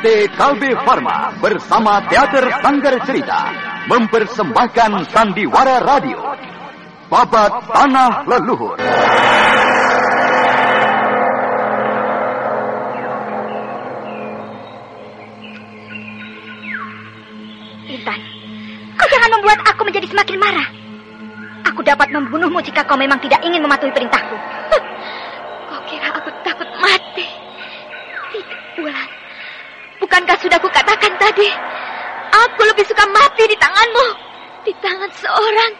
PT Kalbe Farma bersama Teater Sanggar Cerita mempersembahkan Sandiwara Radio. Babat Tanah Leluhur. Intan, kau jangan membuat aku menjadi semakin marah. Aku dapat membunuhmu jika kau memang tidak ingin mematuhi perintahku. Bukankah sudah kukatakan tadi? Aku lebih suka mati di tanganmu. Di tangan seorang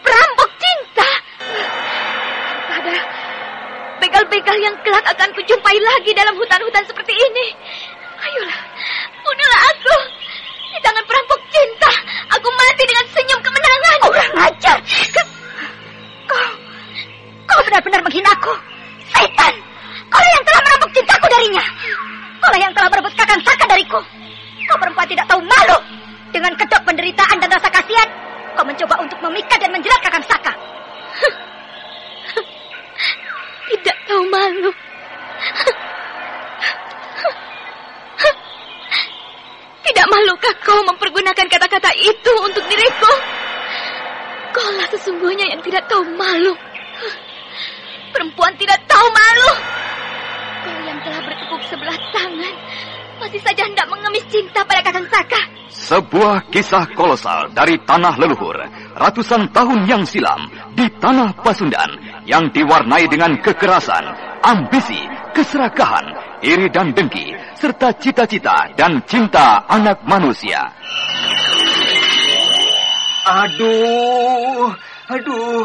perampok cinta. Pada begal-begal yang kelak akan kujumpai lagi dalam hutan-hutan seperti ini. Ayolah, bunuhlah aku. Di tangan perampok cinta, aku mati dengan senyum kemenangan. Kurang ajar. Kau, kau benar-benar menghinaku. Setan, kau yang telah merampok cintaku darinya. Kau yang telah merebut kakang saka dariku. Kau perempuan tidak tahu malu. Dengan kedok penderitaan dan rasa kasihan, kau mencoba untuk memikat dan menjerat kakang saka. Tidak tahu malu. Tidak malukah kau mempergunakan kata-kata itu untuk diriku? Kaulah sesungguhnya yang tidak tahu malu. Perempuan tidak tahu malu. Yang telah bertepuk sebelah tangan, masih saja hendak mengemis cinta pada kakang Saka. Sebuah kisah kolosal dari tanah leluhur ratusan tahun yang silam di tanah Pasundan yang diwarnai dengan kekerasan, ambisi, keserakahan, iri dan dengki, serta cita-cita dan cinta anak manusia. Aduh, aduh,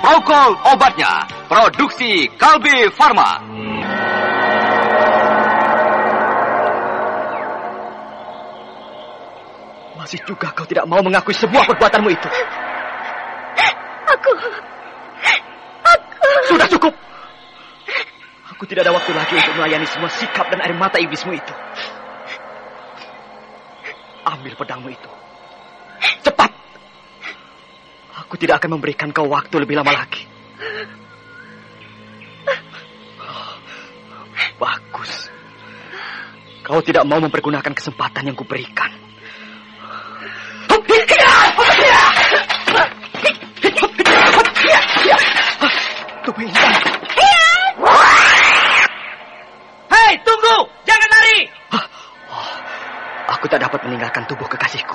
Prokol obatnya, produksi Kalbe Farma. Masih juga kau tidak mau mengakui sebuah perbuatanmu itu. Aku... Aku... Sudah cukup. Aku tidak ada waktu lagi untuk melayani semua sikap dan air mata iblismu itu. Ambil pedangmu itu. Cepat. Aku tidak akan memberikan kau waktu lebih lama lagi. Bagus. Kau tidak mau mempergunakan kesempatan yang kuberikan. Tubuh Intan. Hei, tunggu! Jangan lari! Aku tak dapat meninggalkan tubuh kekasihku.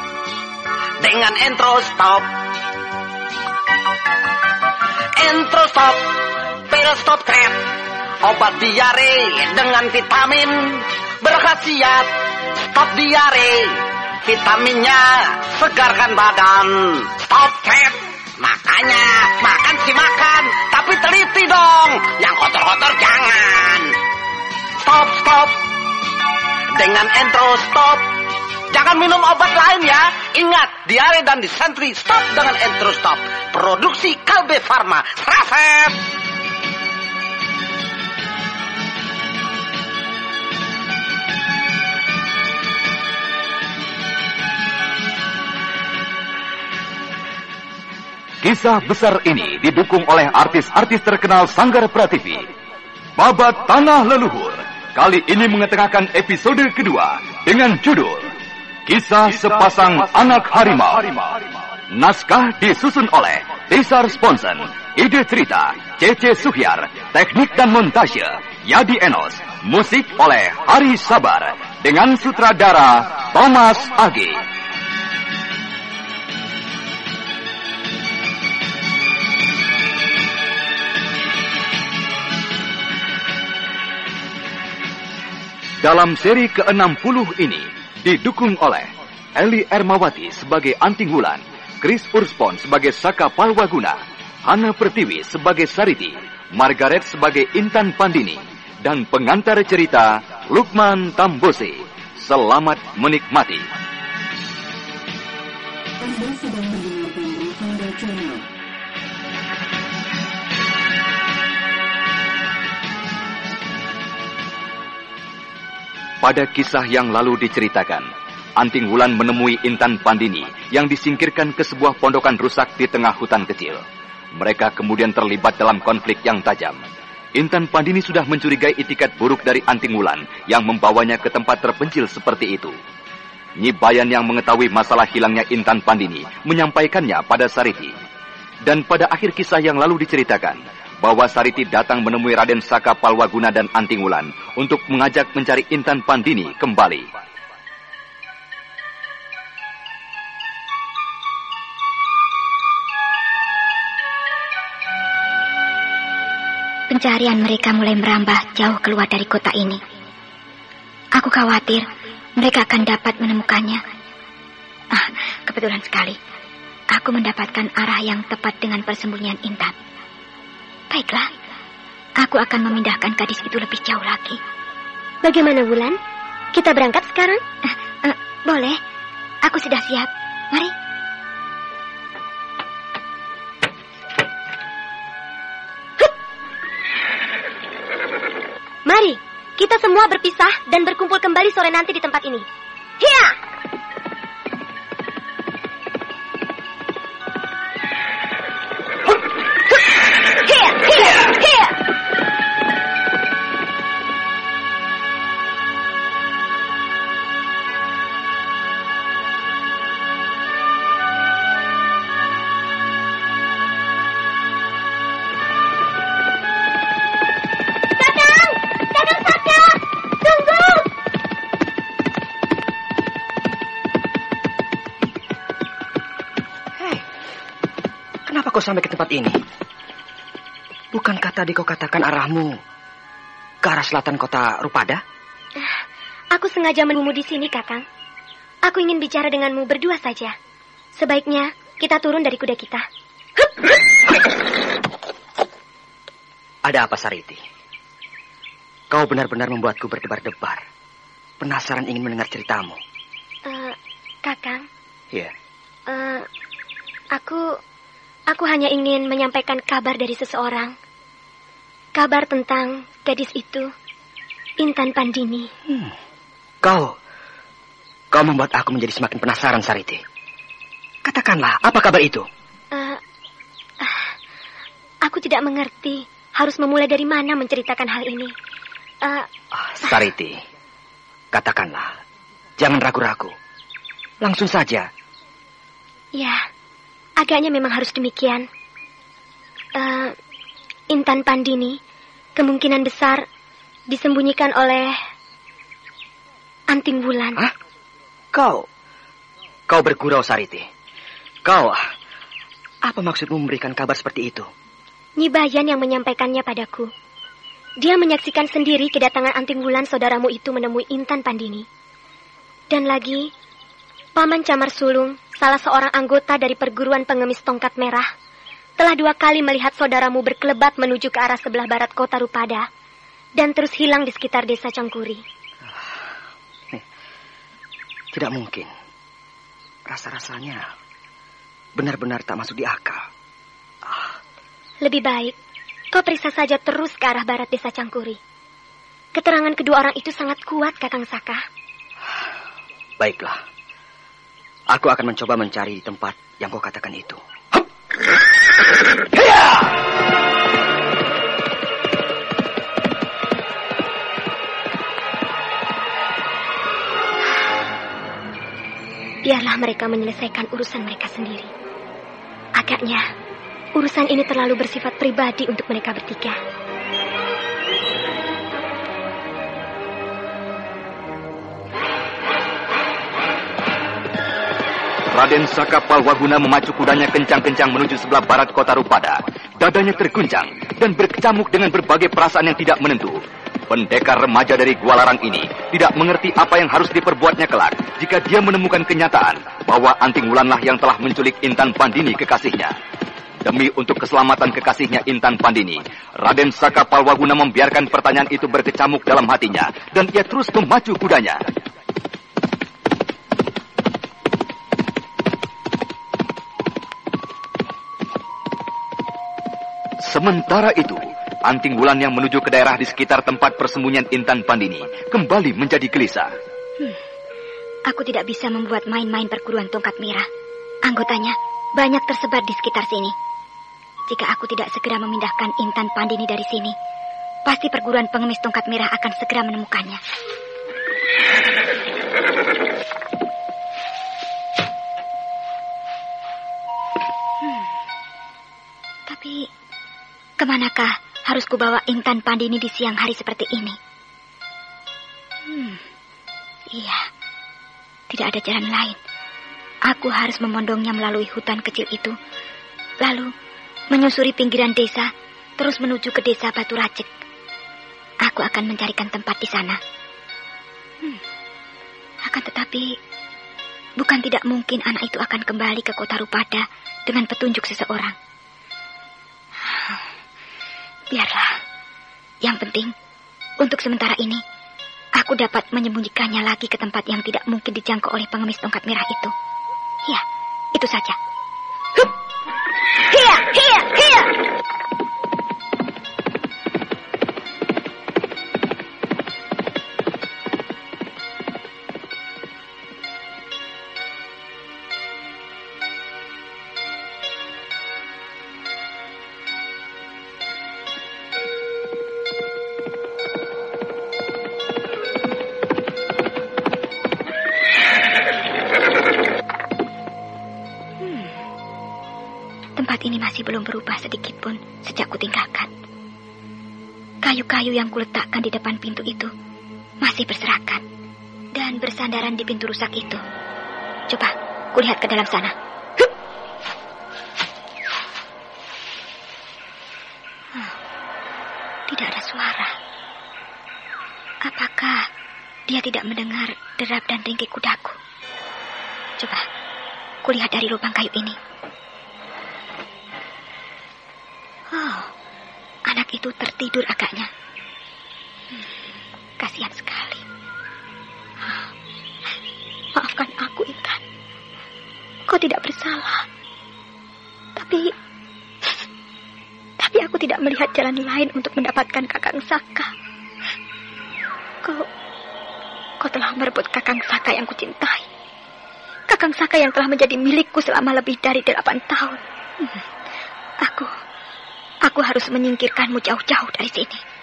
dengan intro stop. Intro stop, pil stop trap, obat diare dengan vitamin berkhasiat stop diare. Vitaminnya segarkan badan. Stop trap, makanya makan sih makan, tapi teliti dong, yang kotor-kotor jangan. Stop, stop, dengan intro stop. Jangan minum obat lain ya. Ingat, diare dan disentri stop dengan intro stop. Produksi Kalbe Farma. Seraset. Kisah besar ini didukung oleh artis-artis terkenal Sanggar Prativi. Babat Tanah Leluhur kali ini mengetengahkan episode kedua dengan judul Kisah Sepasang Anak Harimau. Naskah disusun oleh Tisar Sponsen, ide cerita Cece Suhyar, teknik dan montase Yadi Enos, musik oleh Hari Sabar dengan sutradara Thomas Agi. Dalam seri ke-60 ini didukung oleh Eli Ermawati sebagai Anting Wulan, Chris Urspon sebagai Saka Palwaguna, Hana Pertiwi sebagai Sariti, Margaret sebagai Intan Pandini, dan pengantar cerita Lukman Tambose. Selamat menikmati. Pada kisah yang lalu diceritakan, Anting Wulan menemui Intan Pandini yang disingkirkan ke sebuah pondokan rusak di tengah hutan kecil. Mereka kemudian terlibat dalam konflik yang tajam. Intan Pandini sudah mencurigai itikat buruk dari Anting Wulan yang membawanya ke tempat terpencil seperti itu. Nyi Bayan yang mengetahui masalah hilangnya Intan Pandini menyampaikannya pada Sariti. Dan pada akhir kisah yang lalu diceritakan, bahwa Sariti datang menemui Raden Saka Palwaguna dan Anting Wulan untuk mengajak mencari Intan Pandini kembali. Pencarian mereka mulai merambah jauh keluar dari kota ini. Aku khawatir mereka akan dapat menemukannya. Ah, kebetulan sekali. Aku mendapatkan arah yang tepat dengan persembunyian Intan. Baiklah, aku akan memindahkan gadis itu lebih jauh lagi. Bagaimana Wulan? Kita berangkat sekarang? Eh, eh, boleh, aku sudah siap. Mari. Mari, kita semua berpisah dan berkumpul kembali sore nanti di tempat ini. Hiya, kau sampai ke tempat ini? Bukankah tadi kau katakan arahmu ke arah selatan kota Rupada? Aku sengaja menunggu di sini, Kakang. Aku ingin bicara denganmu berdua saja. Sebaiknya kita turun dari kuda kita. Ada apa, Sariti? Kau benar-benar membuatku berdebar-debar. Penasaran ingin mendengar ceritamu. Eh, Kakang, Iya. eh, aku aku hanya ingin menyampaikan kabar dari seseorang. Kabar tentang gadis itu, Intan Pandini. Kau, kau membuat aku menjadi semakin penasaran, Sariti. Katakanlah, apa kabar itu? Eh, ah, aku tidak mengerti harus memulai dari mana menceritakan hal ini. Eh, Ah, Sariti, katakanlah, jangan ragu-ragu. Langsung saja. Ya, agaknya memang harus demikian. Eh, Intan Pandini kemungkinan besar disembunyikan oleh Anting Wulan. Hah? Kau, kau bergurau, Sariti. Kau, apa maksudmu memberikan kabar seperti itu? Nyi Bayan yang menyampaikannya padaku. Dia menyaksikan sendiri kedatangan Anting Wulan saudaramu itu menemui Intan Pandini. Dan lagi, Paman Camar Sulung, salah seorang anggota dari perguruan pengemis tongkat merah, telah dua kali melihat saudaramu berkelebat menuju ke arah sebelah barat kota Rupada dan terus hilang di sekitar desa Cangkuri. Tidak mungkin. Rasa-rasanya benar-benar tak masuk di akal. Lebih baik, kau periksa saja terus ke arah barat desa Cangkuri. Keterangan kedua orang itu sangat kuat, Kakang Saka. Baiklah. Aku akan mencoba mencari di tempat yang kau katakan itu. Biarlah mereka menyelesaikan urusan mereka sendiri. Agaknya, urusan ini terlalu bersifat pribadi untuk mereka bertiga. Raden Saka Palwaguna memacu kudanya kencang-kencang menuju sebelah barat kota Rupada. Dadanya terguncang dan berkecamuk dengan berbagai perasaan yang tidak menentu. Pendekar remaja dari Gua Larang ini tidak mengerti apa yang harus diperbuatnya kelak jika dia menemukan kenyataan bahwa Anting Wulanlah yang telah menculik Intan Pandini kekasihnya. Demi untuk keselamatan kekasihnya Intan Pandini, Raden Saka Palwaguna membiarkan pertanyaan itu berkecamuk dalam hatinya dan ia terus memacu kudanya. Sementara itu, Anting Wulan yang menuju ke daerah di sekitar tempat persembunyian Intan Pandini kembali menjadi gelisah. Aku tidak bisa membuat main-main perguruan tongkat merah. Anggotanya banyak tersebar di sekitar sini. Jika aku tidak segera memindahkan Intan Pandini dari sini, pasti perguruan pengemis tongkat merah akan segera menemukannya. Ke manakah harus kubawa Intan Pandini di siang hari seperti ini? Hmm. Iya. Tidak ada jalan lain. Aku harus memondongnya melalui hutan kecil itu. Lalu menyusuri pinggiran desa, terus menuju ke desa Batu Racik. Aku akan mencarikan tempat di sana. Hmm. Akan tetapi, bukan tidak mungkin anak itu akan kembali ke kota Rupada dengan petunjuk seseorang. Biarlah. Yang penting, untuk sementara ini, aku dapat menyembunyikannya lagi ke tempat yang tidak mungkin dijangkau oleh pengemis tongkat merah itu. Ya, itu saja. Hup! Hiya, hiya, hiya! Tempat ini masih belum berubah sedikit pun sejak kutinggalkan. Kayu-kayu yang kuletakkan di depan pintu itu masih berserakan dan bersandaran di pintu rusak itu. Coba kulihat ke dalam sana. Hmm, Tidak ada suara. Apakah dia tidak mendengar derap dan ringkik kudaku? Coba kulihat dari lubang kayu ini. Aku, Intan. Kau tidak bersalah. Tapi... Tapi aku tidak melihat jalan lain untuk mendapatkan Kakang Saka. Kau... Kau telah merebut Kakang Saka yang kucintai. Kakang Saka yang telah menjadi milikku selama lebih dari delapan tahun. Hmm, Aku... Aku harus menyingkirkanmu jauh-jauh dari sini.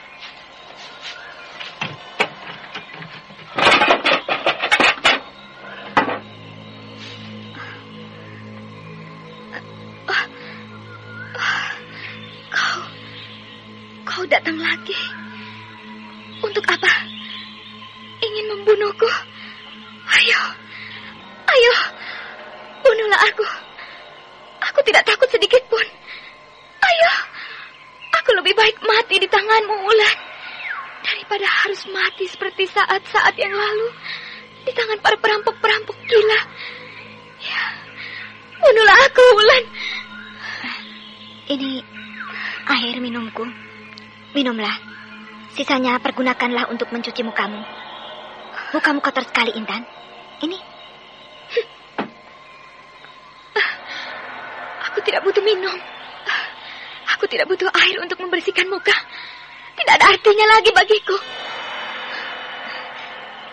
Tidak takut sedikit pun. Ayo. Aku lebih baik mati di tanganmu, Ulan. Daripada harus mati seperti saat-saat yang lalu. Di tangan para perampok-perampok gila. Ya. Bunuhlah aku, Ulan. Ini air minumku. Minumlah. Sisanya pergunakanlah untuk mencuci mukamu. Mukamu kotor sekali, Intan. Ini. Aku tidak butuh minum. Aku tidak butuh air untuk membersihkan muka. Tidak ada artinya lagi bagiku.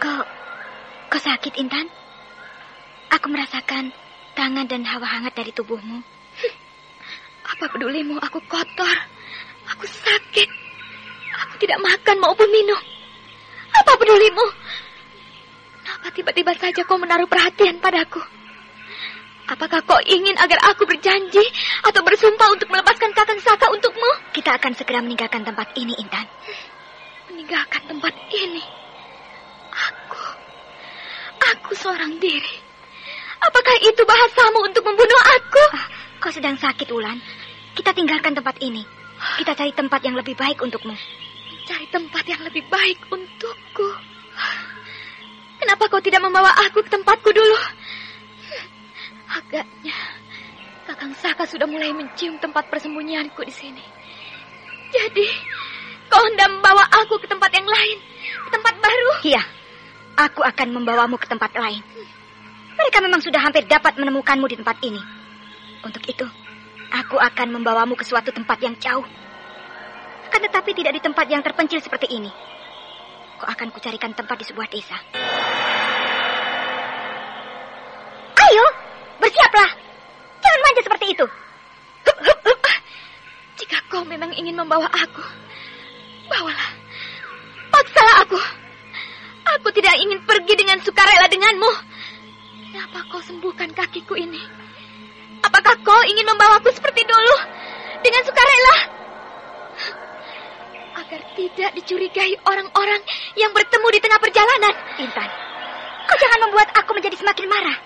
Kau, kau sakit, Intan? Aku merasakan tangan dan hawa hangat dari tubuhmu. Apa pedulimu aku kotor? Aku sakit. Aku tidak makan maupun minum. Apa pedulimu? Kenapa tiba-tiba saja kau menaruh perhatian padaku? Apakah kau ingin agar aku berjanji atau bersumpah untuk melepaskan Kakang Saka untukmu? Kita akan segera meninggalkan tempat ini, Intan. Meninggalkan tempat ini. Aku. Aku seorang diri. Apakah itu bahasamu untuk membunuh aku? Ah, kau sedang sakit, Ulan. Kita tinggalkan tempat ini. Kita cari tempat yang lebih baik untukmu. Cari tempat yang lebih baik untukku. Kenapa kau tidak membawa aku ke tempatku dulu? Agaknya Kakang Saka sudah mulai mencium tempat persembunyianku di sini. Jadi, kau hendak membawa aku ke tempat yang lain, ke tempat baru? Iya, aku akan membawamu ke tempat lain. Mereka memang sudah hampir dapat menemukanmu di tempat ini. Untuk itu, aku akan membawamu ke suatu tempat yang jauh. Akan tetapi tidak di tempat yang terpencil seperti ini. Kau akan kucarikan tempat di sebuah desa. Ingin membawa aku, bawalah. Paksalah aku. Aku tidak ingin pergi dengan sukarela denganmu. Kenapa kau sembuhkan kakiku ini? Apakah kau ingin membawaku seperti dulu? Dengan sukarela? Agar tidak dicurigai orang-orang yang bertemu di tengah perjalanan. Intan, kau jangan membuat aku menjadi semakin marah.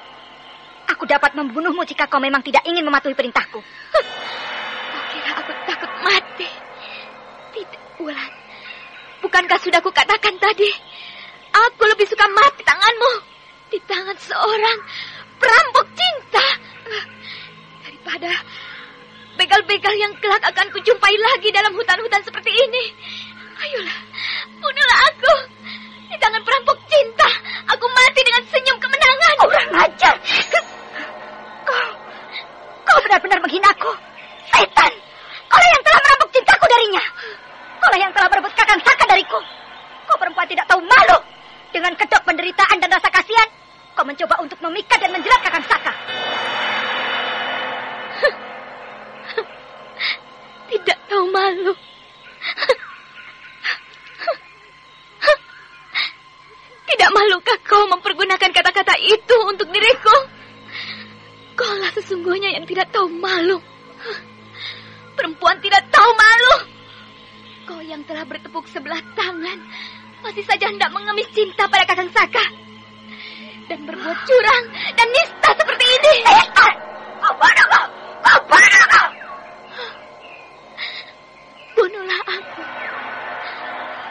Aku dapat membunuhmu jika kau memang tidak ingin mematuhi perintahku. Kau kira aku takut mati? Wulan. Bukankah sudah kukatakan tadi? Aku lebih suka mati tanganmu. Di tangan seorang perampok cinta. Daripada begal-begal yang kelak akan kujumpai lagi dalam hutan-hutan seperti ini. Ayolah, bunuhlah aku. Di tangan perampok cinta, aku mati dengan senyum kemenangan. Kurang ajar. Kau, kau benar-benar menghinaku. Setan, kau yang telah merampok cintaku darinya. Kau yang telah merebut kakang saka dariku. Kau perempuan tidak tahu malu. Dengan kedok penderitaan dan rasa kasihan, kau mencoba untuk memikat dan menjerat kakang saka. Tidak tahu malu. Tidak malukah kau mempergunakan kata-kata itu untuk diriku? Kaulah sesungguhnya yang tidak tahu malu. Perempuan tidak. Telah bertepuk sebelah tangan masih saja hendak mengemis cinta pada kakang Saka. Dan berbuat curang dan nista seperti ini. Bodoh kau. Bunuhlah aku.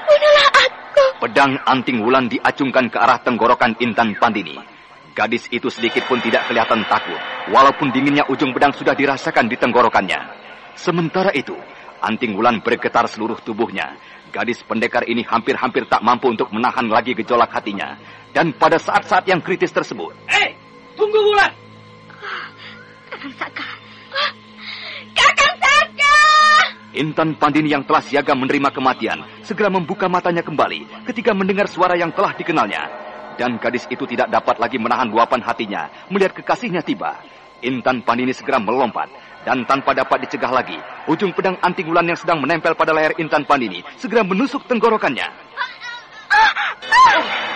Bunuhlah aku. Pedang anting wulan diacungkan ke arah tenggorokan Intan Pandini. Gadis itu sedikit pun tidak kelihatan takut, walaupun dinginnya ujung pedang sudah dirasakan di tenggorokannya. Sementara itu, anting wulan bergetar seluruh tubuhnya. Gadis pendekar ini hampir-hampir tak mampu untuk menahan lagi gejolak hatinya. Dan pada saat-saat yang kritis tersebut, Hei, tunggu Wulan. Kakang Saka. Kakang Saka! Intan Pandini yang telah siaga menerima kematian segera membuka matanya kembali ketika mendengar suara yang telah dikenalnya. Dan gadis itu tidak dapat lagi menahan luapan hatinya melihat kekasihnya tiba. Intan Pandini segera melompat dan tanpa dapat dicegah lagi, ujung pedang anting wulan yang sedang menempel pada layar Intan Pandini segera menusuk tenggorokannya.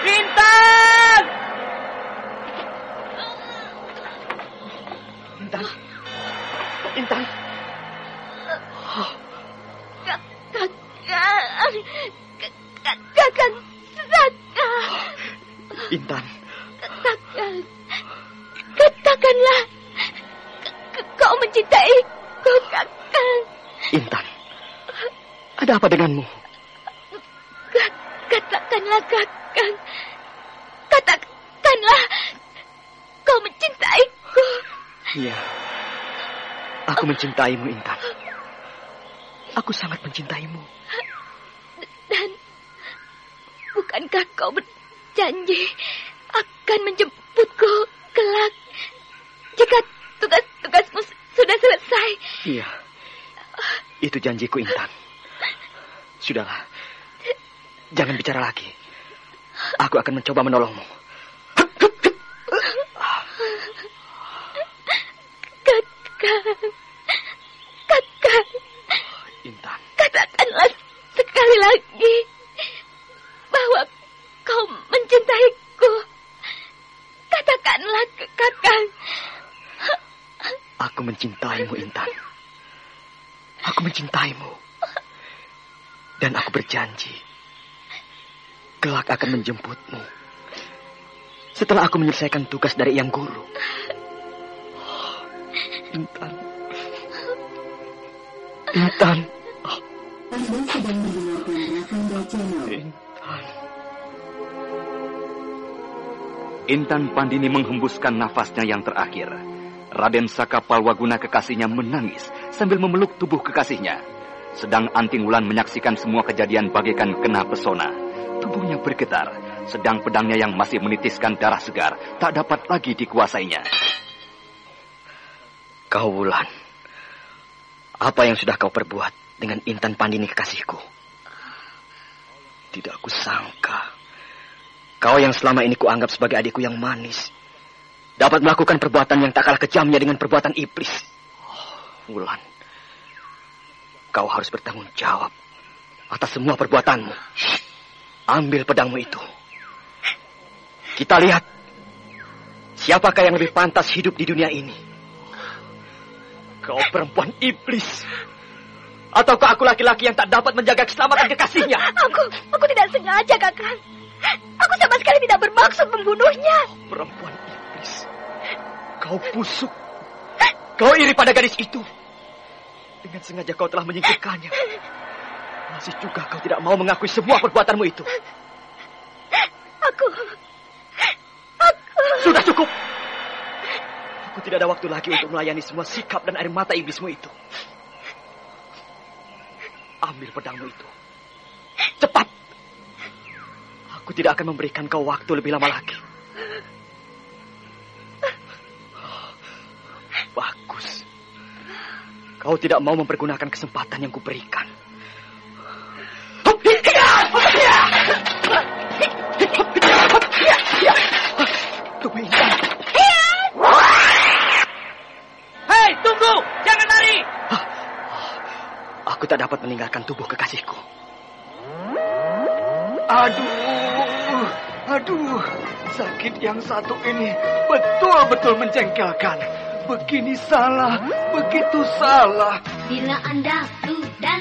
Intan! Intan. Intan. Kakang Saka! Intan. Katakan... Katakanlah... Kau mencintaiku, Kakang. Intan. Ada apa denganmu? Ka- Katakanlah, Kakang. Katakanlah... Kau mencintaiku. Iya. Aku mencintaimu, Intan. Aku sangat mencintaimu. Dan... Bukankah kau berjanji akan menjemputku kelak jika tugas-tugasmu s- sudah selesai? Iya. Itu janjiku, Intan. Sudahlah. Jangan bicara lagi. Aku akan mencoba menolongmu. Mencintaimu, Intan. Aku mencintaimu. Dan aku berjanji. Kelak akan menjemputmu. Setelah aku menyelesaikan tugas dari Yang Guru. Intan. Intan. Intan. Intan Pandini menghembuskan nafasnya yang terakhir. Raden Saka Palwaguna kekasihnya menangis sambil memeluk tubuh kekasihnya. Sedang Anting Wulan menyaksikan semua kejadian bagaikan kena pesona. Tubuhnya bergetar, sedang pedangnya yang masih menitiskan darah segar tak dapat lagi dikuasainya. Kau Wulan. Apa yang sudah kau perbuat dengan Intan Pandini kekasihku? Tidak kusangka. Kau yang selama ini kuanggap sebagai adikku yang manis. Dapat melakukan perbuatan yang tak kalah kejamnya dengan perbuatan iblis. Oh, Wulan. Kau harus bertanggung jawab atas semua perbuatanmu. Ambil pedangmu itu. Kita lihat. Siapakah yang lebih pantas hidup di dunia ini? Kau perempuan iblis. Ataukah aku laki-laki yang tak dapat menjaga keselamatan kekasihnya? Aku, aku tidak sengaja, kakang. Aku sama sekali tidak bermaksud membunuhnya. Perempuan iblis. Kau busuk. Kau iri pada gadis itu. Dengan sengaja kau telah menyingkirkannya. Masih juga kau tidak mau mengakui semua perbuatanmu itu. Aku, aku. Sudah cukup. Aku tidak ada waktu lagi untuk melayani semua sikap dan air mata iblismu itu. Ambil pedangmu itu. Cepat. Aku tidak akan memberikan kau waktu lebih lama lagi. Kau tidak mau mempergunakan kesempatan yang kuberikan. Hei, tunggu! Jangan lari! Aku tak dapat meninggalkan tubuh kekasihku. Aduh, aduh, sakit yang satu ini betul-betul menjengkelkan. Begini salah, begitu salah. Bila Anda dan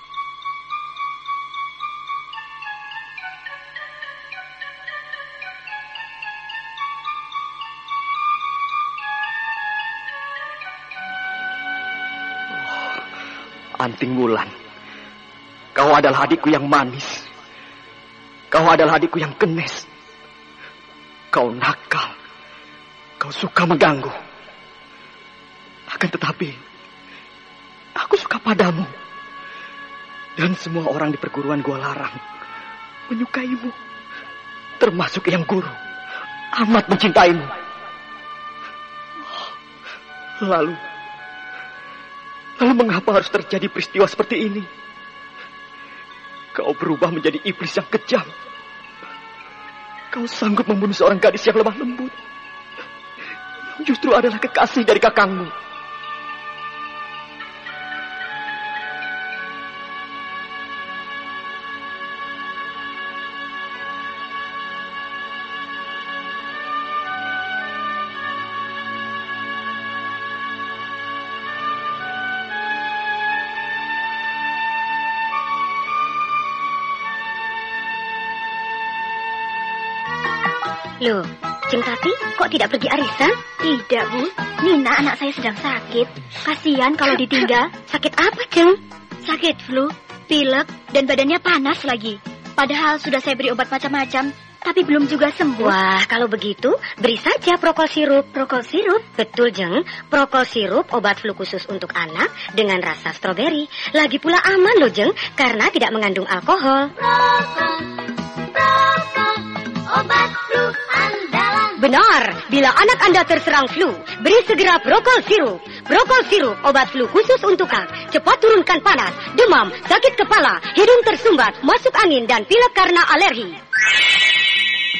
Anting Wulan. Kau adalah adikku yang manis. Kau adalah adikku yang kenes. Kau nakal. Kau suka mengganggu. Akan tetapi, aku suka padamu. Dan semua orang di perguruan gua larang menyukaimu. Termasuk yang guru. Amat mencintaimu. Lalu, Lalu mengapa harus terjadi peristiwa seperti ini? Kau berubah menjadi iblis yang kejam. Kau sanggup membunuh seorang gadis yang lemah lembut. Yang justru adalah kekasih dari kakangmu. Loh, Jeng Tati kok tidak pergi arisan? Tidak, Bu. Nina anak saya sedang sakit. Kasihan kalau ditinggal. Sakit apa, Jeng? Sakit flu. pilek, dan badannya panas lagi. Padahal sudah saya beri obat macam-macam, tapi belum juga sembuh. Wah, kalau begitu, beri saja prokol sirup. Prokol sirup? Betul, Jeng. Prokol sirup obat flu khusus untuk anak dengan rasa stroberi. Lagi pula aman loh, Jeng, karena tidak mengandung alkohol. Prokol, prokol, obat flu. Benar, bila anak Anda terserang flu, beri segera Prokol sirup. Prokol sirup, obat flu khusus untuk anak. Cepat turunkan panas, demam, sakit kepala, hidung tersumbat, masuk angin, dan pilek karena alergi.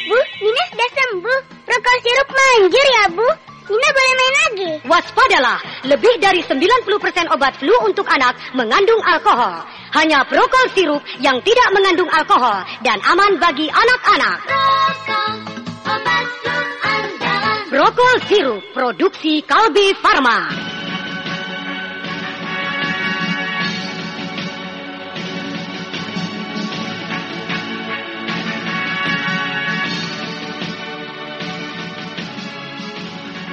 Bu, Nina sudah sembuh. Prokol sirup manjur ya, Bu. Nina boleh main lagi. Waspadalah, lebih dari 90% obat flu untuk anak mengandung alkohol. Hanya Prokol sirup yang tidak mengandung alkohol dan aman bagi anak-anak. Prokol, obat Prokol sirup, produksi Kalbi Farma.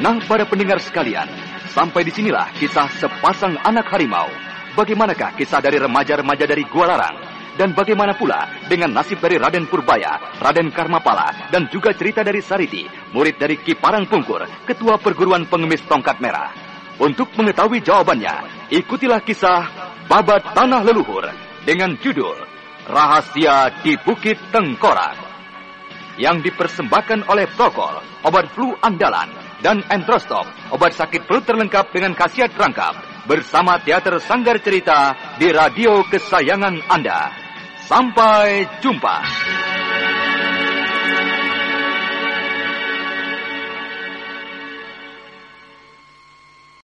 Nah, para pendengar sekalian, sampai di sinilah kisah sepasang anak harimau. Bagaimanakah kisah dari remaja-remaja dari Gua Larang? Dan bagaimana pula dengan nasib dari Raden Purbaya, Raden Karmapala, dan juga cerita dari Sariti, murid dari Ki Parang Pungkur, ketua perguruan pengemis tongkat merah. Untuk mengetahui jawabannya, ikutilah kisah Babat Tanah Leluhur dengan judul Rahasia di Bukit Tengkorak yang dipersembahkan oleh Prokol, obat flu andalan, dan Entrostop, obat sakit perut terlengkap dengan khasiat rangkap, bersama Teater Sanggar Cerita di radio kesayangan Anda. Sampai jumpa.